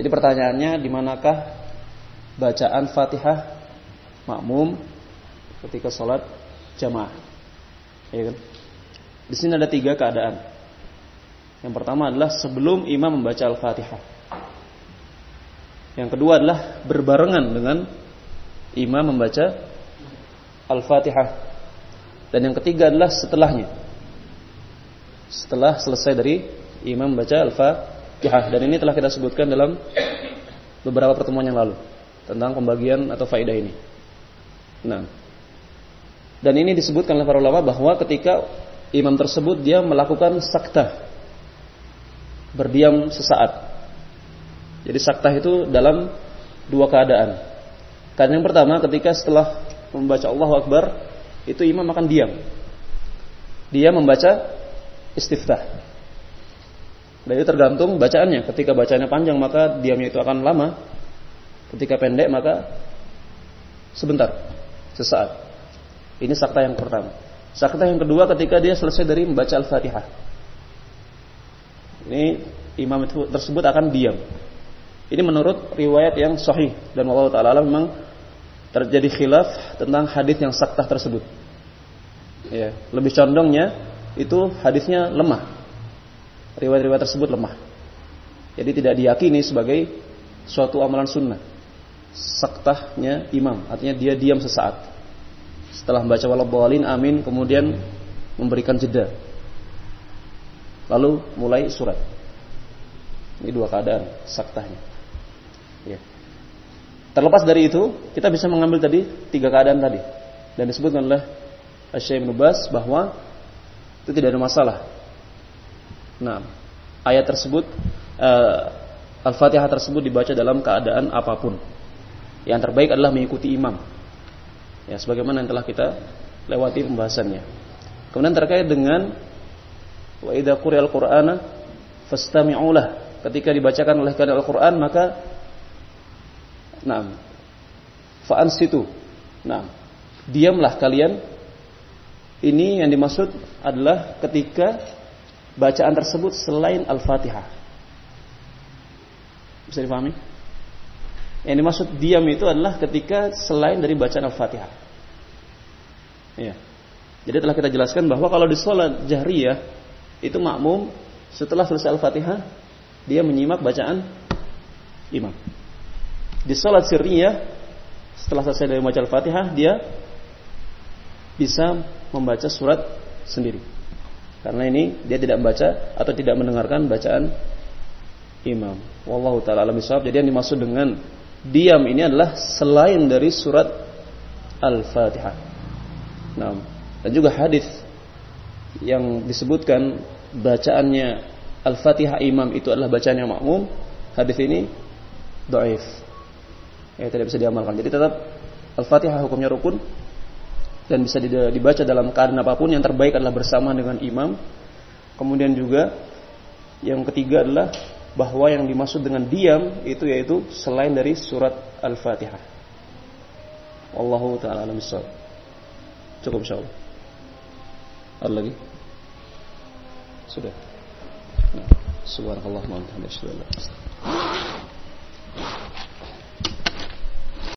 Jadi pertanyaannya di manakah bacaan Fatihah makmum ketika sholat jamaah? Ya kan? Di sini ada tiga keadaan. Yang pertama adalah sebelum imam membaca Al-Fatihah. Yang kedua adalah berbarengan dengan imam membaca Al-Fatihah. Dan yang ketiga adalah setelahnya. Setelah selesai dari imam membaca Al-Fatihah. Dan ini telah kita sebutkan dalam beberapa pertemuan yang lalu tentang pembagian atau faedah ini. Nah, dan ini disebutkan oleh para ulama bahwa ketika imam tersebut dia melakukan sakta berdiam sesaat. Jadi saktah itu dalam dua keadaan. Keadaan yang pertama ketika setelah membaca Allahu Akbar itu imam akan diam. Dia membaca istiftah. Dan tergantung bacaannya. Ketika bacaannya panjang maka diamnya itu akan lama. Ketika pendek maka sebentar, sesaat. Ini sakta yang pertama. Sakta yang kedua ketika dia selesai dari membaca Al-Fatihah. Ini imam itu tersebut akan diam. Ini menurut riwayat yang sahih dan Allah taala memang terjadi khilaf tentang hadis yang saktah tersebut. Ya, lebih condongnya itu hadisnya lemah. Riwayat-riwayat tersebut lemah. Jadi tidak diyakini sebagai suatu amalan sunnah. Saktahnya imam, artinya dia diam sesaat. Setelah membaca walaupun amin, kemudian memberikan jeda lalu mulai surat. Ini dua keadaan saktahnya. Ya. Terlepas dari itu, kita bisa mengambil tadi tiga keadaan tadi dan disebutkan oleh Syekh Ibnu Bas bahwa itu tidak ada masalah. Nah, ayat tersebut uh, Al-Fatihah tersebut dibaca dalam keadaan apa pun. Yang terbaik adalah mengikuti imam. Ya, sebagaimana yang telah kita lewati pembahasannya. Kemudian terkait dengan Wa idza quri'al Qur'ana fastami'u. Ketika dibacakan oleh kalian Al-Qur'an maka Naam. Fa'ansitu. Naam. Diamlah kalian. Ini yang dimaksud adalah ketika bacaan tersebut selain Al-Fatihah. Bisa dipahami? Yang dimaksud diam itu adalah ketika selain dari bacaan Al-Fatihah. Iya. Jadi telah kita jelaskan bahwa kalau di sholat jahriyah itu makmum setelah selesai Al-Fatihah dia menyimak bacaan imam. Di salat sirriyah setelah selesai dari membaca Al-Fatihah dia bisa membaca surat sendiri. Karena ini dia tidak membaca atau tidak mendengarkan bacaan imam. Wallahu taala alam Jadi yang dimaksud dengan diam ini adalah selain dari surat Al-Fatihah. Nah, dan juga hadis yang disebutkan bacaannya Al-Fatihah imam itu adalah bacaan yang makmum, hadis ini doif. Ya, tidak bisa diamalkan. Jadi tetap Al-Fatihah hukumnya rukun dan bisa dibaca dalam keadaan apa pun. Yang terbaik adalah bersama dengan imam. Kemudian juga yang ketiga adalah bahwa yang dimaksud dengan diam itu yaitu selain dari surat Al-Fatihah. Wallahu taala alam Cukup insyaallah. Ada lagi? Sudah. Subhanallah wa